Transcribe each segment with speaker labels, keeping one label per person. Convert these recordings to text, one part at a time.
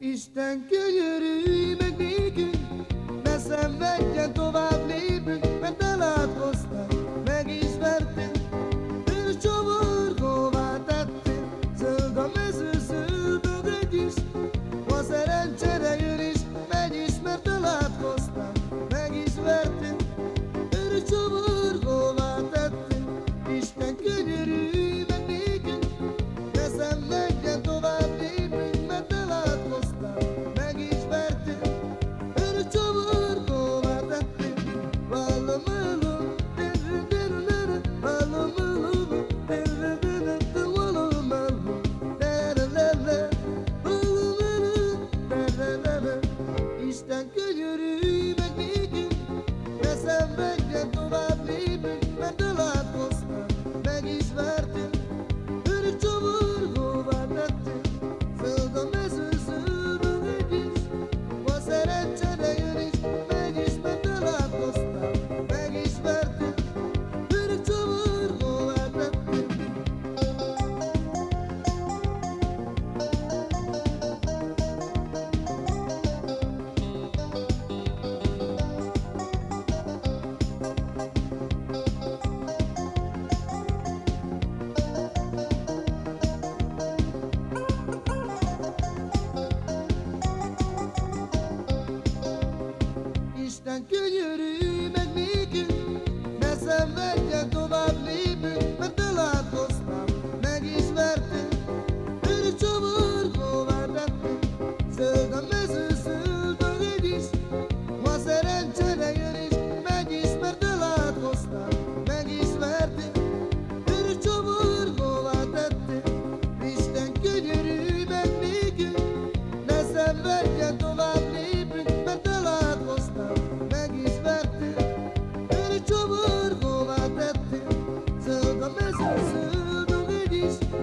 Speaker 1: Isten könyörülj meg nékünk, ne szenvedjen tovább népünk, mert elátkoztál, megismertél, ő csavarkóvá tettél, zöld a mező, zöld is, Isten könyörülj meg nékünk, ne szenvedjen tovább népünk, mert elátkoztam, megismertünk, őri csavarkóvá tettünk, zöld a mező, zöld a régis, ma szerencsére jön is, megy is, mert elátkoztam, megismertünk, őri csavarkóvá tettünk, Isten könyörülj Peace.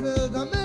Speaker 1: the man.